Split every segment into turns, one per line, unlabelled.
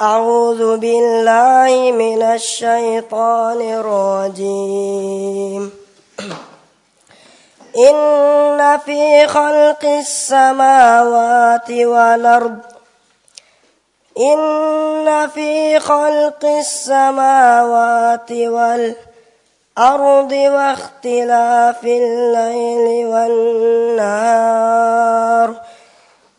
أعوذ بالله من الشيطان الرجيم. إن في خلق السماوات والأرض إن في خلق السماوات والأرض واختلاف الليل والنهار.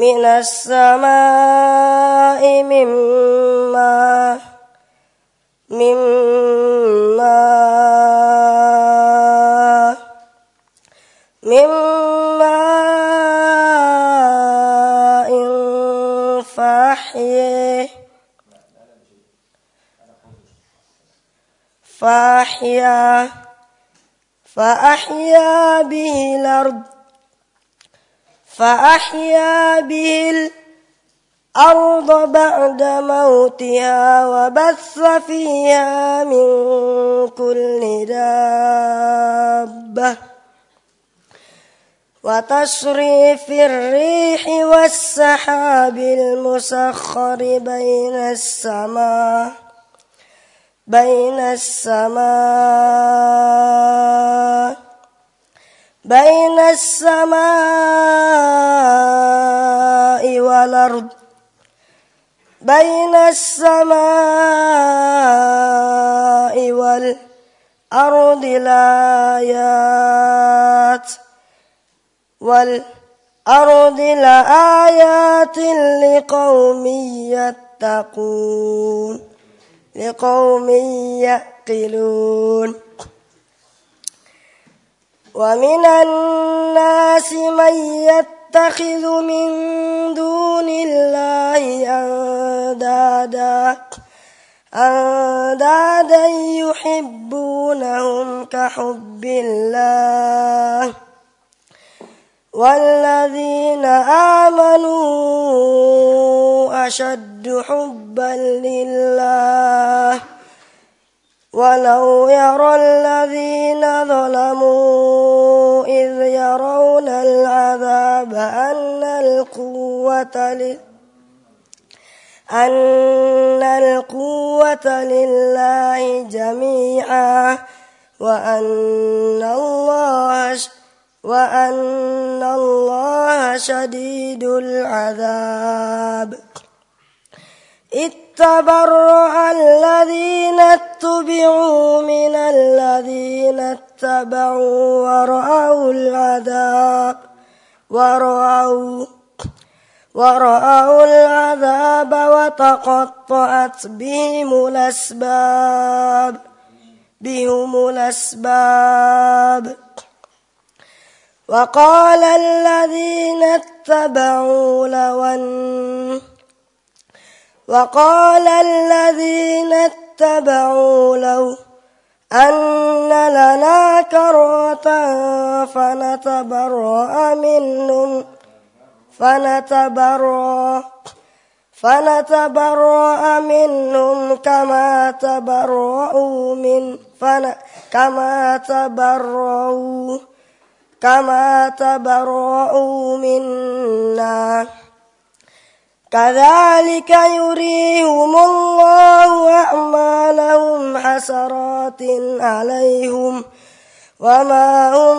من السماء من ماء من ماء من ماء فأحيا فأحيا به الأرض. فأحيا به الأرض بعد موتها وبث فيها من كل دابة وتصريف الريح والسحاب المسخر بين السماء بين السماء بين السماء والأرض. بين السماء والأرض لآيات والأرض لآيات لقوم يتقون لقوم يعقلون. ومن الناس من يتخذ من دون الله أندادا أندادا يحبونهم كحب الله. والذين آمنوا أشد حبا لله. ولو يرى الذين ظلموا إذ يرون العذاب أن القوة أن القوة لله جميعا وأن الله وأن الله شديد العذاب. اتبرأ الذين اتبعوا من الذين اتبعوا ورأوا العذاب ورأوا ورأوا العذاب وتقطعت بهم الأسباب بهم الأسباب. وقال الذين اتبعوا لو أن وقال الذين اتبعوا لو أن لنا كرة فنتبرأ منهم. فنتبرأ فنتبرأ منهم كما تبرأوا من فن كما تبرأوا كما تبرأوا منا. كذلك يريهم الله أعمالهم حسرات عليهم وما هم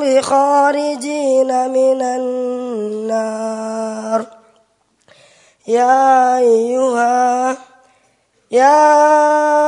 بخارجين من النار. يا أيها يا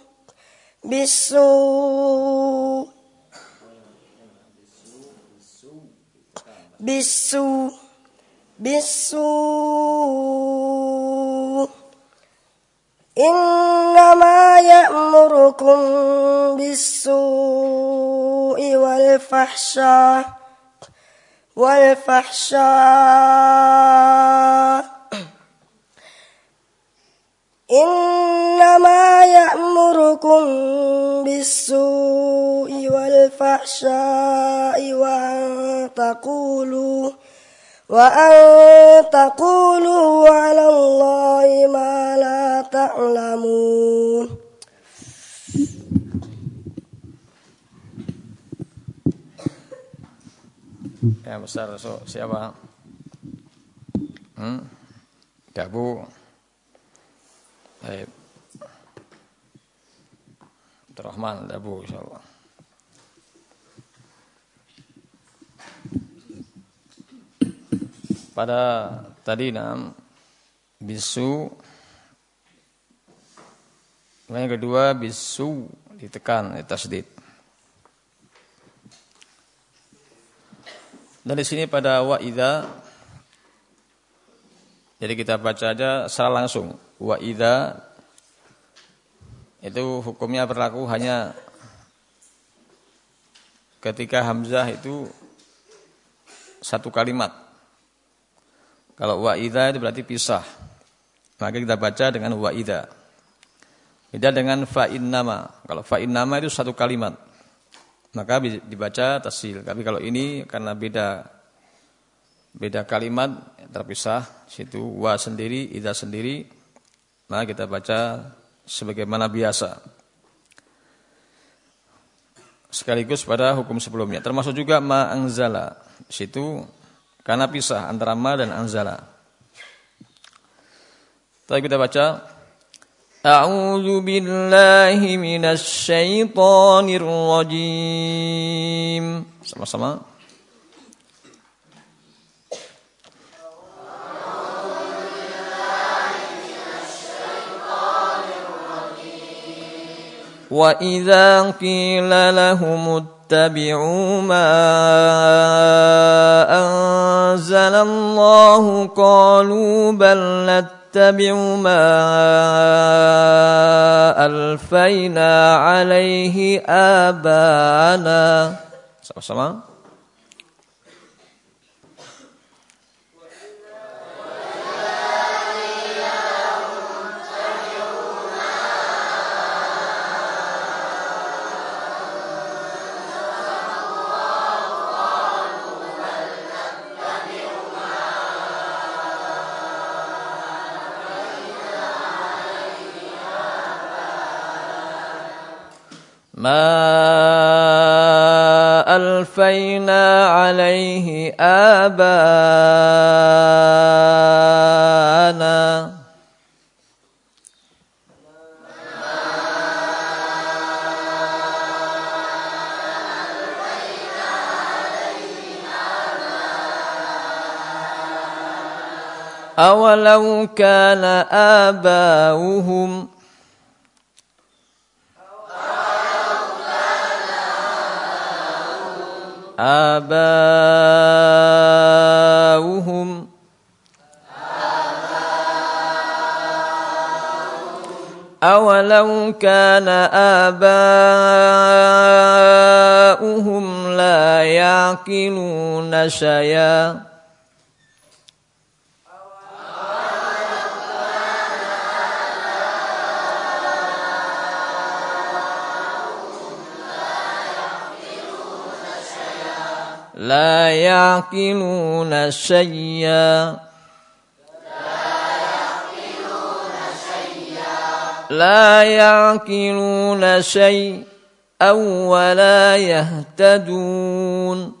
بالسوء بالسوء بالسوء إنما يأمركم بالسوء والفحشاء والفحشاء إنما يأمركم بالسوء والفحشاء وأن تقولوا وأن تقولوا على الله ما لا تعلمون
Ya besar so, siapa? Hmm? Dabu. Baik. Abdurrahman Dabu insyaallah. Pada tadi nam bisu yang kedua bisu ditekan tasdid. Dan di sini pada wa idza jadi kita baca aja secara langsung. Wa itu hukumnya berlaku hanya ketika hamzah itu satu kalimat. Kalau wa itu berarti pisah. Maka kita baca dengan wa idza. Beda dengan fa nama. Kalau fa nama itu satu kalimat maka dibaca tasil. Tapi kalau ini karena beda beda kalimat terpisah situ wa sendiri, ida sendiri, maka kita baca sebagaimana biasa. Sekaligus pada hukum sebelumnya. Termasuk juga ma'angzala. Situ karena pisah antara ma dan anzala. Tapi kita baca A'udzu billahi minasy syaithanir rajim. Sama-sama. وإذا قيل لهم اتبعوا ما أنزل الله قالوا بل نتبع ما ألفينا عليه sama-sama. ما ألفينا عليه آباءنا. أولو كان آباؤهم آباؤهم. أولو كان آباؤهم لا يعقلون شيئا. لا يعقلون شيئا. لا يعقلون شيئا ولا يهتدون.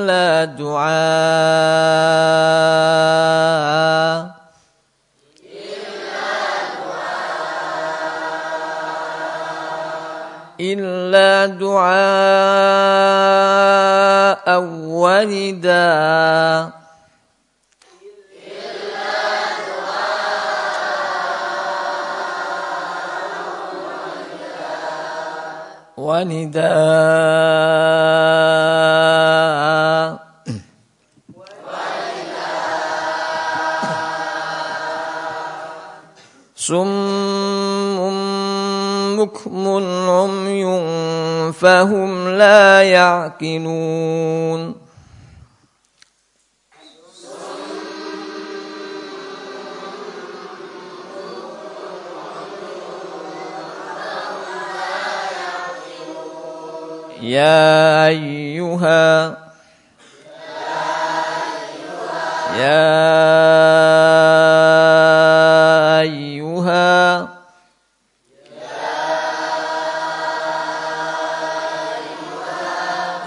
دعاء إلا دعاء ونداء ونداء فهم لا يعقلون. يا أيها يا أيها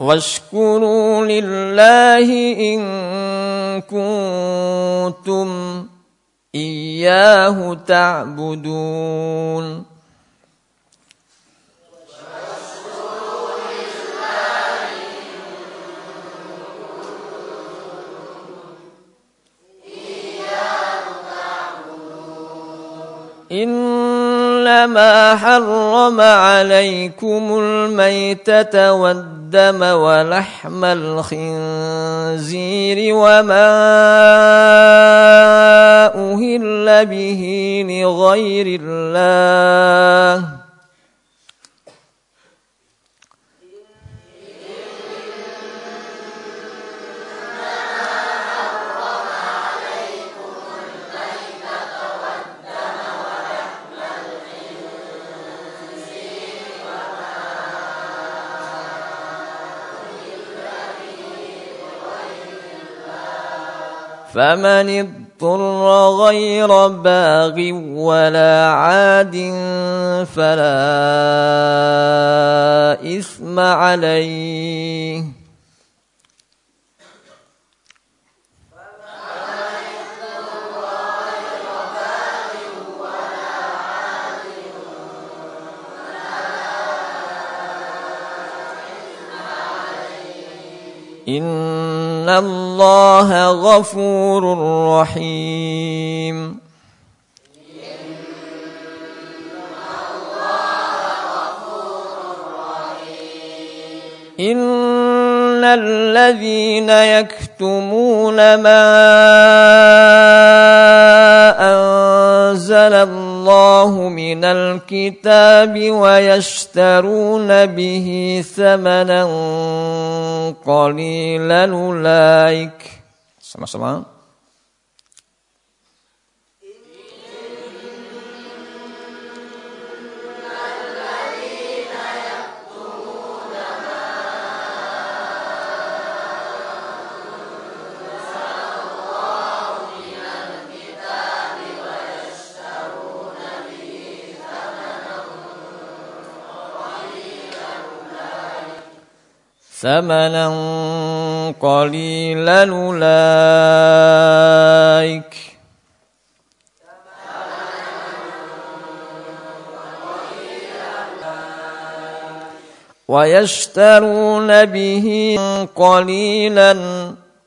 واشكروا لله إن كنتم إياه تعبدون. إنما حرم عليكم الميتة والدم ولحم الخنزير وما أهل به لغير الله فمن اضطر غير باغ ولا عاد فلا إثم عليه. إن الله غفور رحيم. إن الذين يكتمون ما أنزل الله من الكتاب ويشترون به ثمنا قليلا أولئك. Sama-sama. ثمنا قليلا أولئك ويشترون به قليلا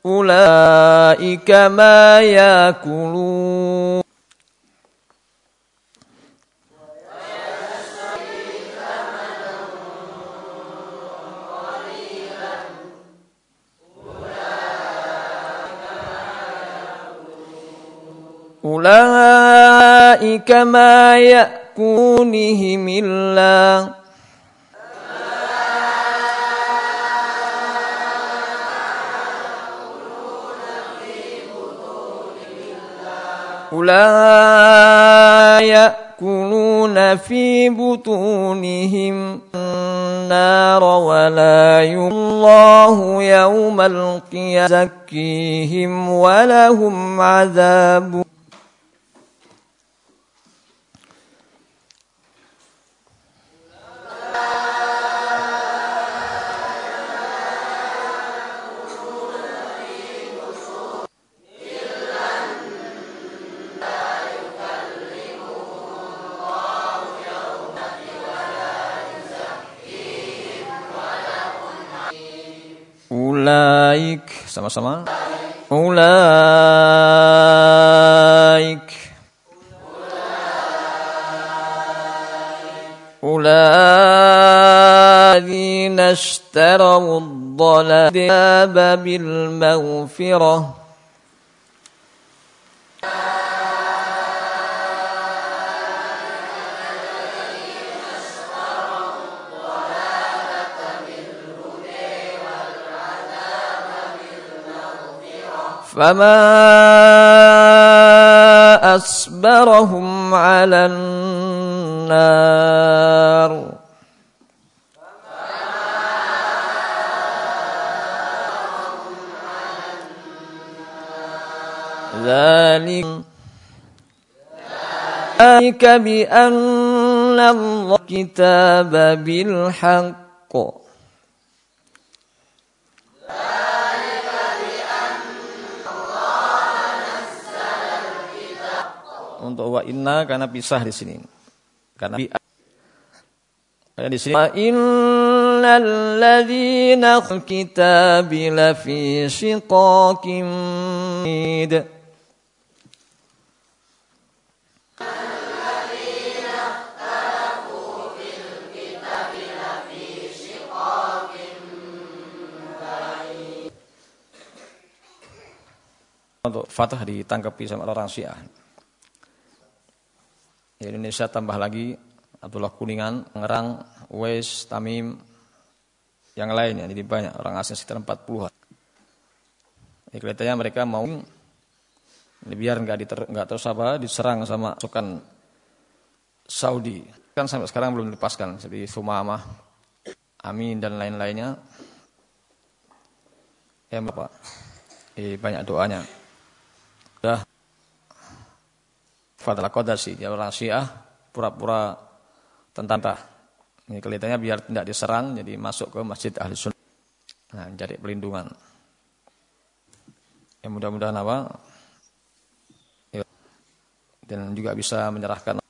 أولئك ما يأكلون أولئك ما يأكونهم إلا أولئك يأكلون في بطونهم النار ولا الله يوم القيامة زكيهم ولهم عذاب أولئك. سما سما أولئك. أولئك الذين اشتروا الضلال بالمغفرة. فما أصبرهم على النار ذلك ذلك بأن الله كتاب بالحق untuk wa inna karena pisah di sini. Karena karena di sini innal ladzina kitabi lafi shiqaqin untuk Fatah ditangkapi sama orang Syiah. Di Indonesia tambah lagi Abdullah Kuningan, Ngerang, Wes, Tamim, yang lain ya, jadi banyak orang asing sekitar 40 ya, kelihatannya mereka mau biar nggak diter, nggak terus apa diserang sama pasukan Saudi kan sampai sekarang belum dilepaskan seperti Sumamah, Amin dan lain-lainnya. Ya Bapak, eh, banyak doanya. Fadla Qadasi, orang Syiah, pura-pura tentara. Ini kelihatannya biar tidak diserang, jadi masuk ke Masjid Ahli Sunnah. Nah, jadi pelindungan. Ya mudah-mudahan apa? Ya, dan juga bisa menyerahkan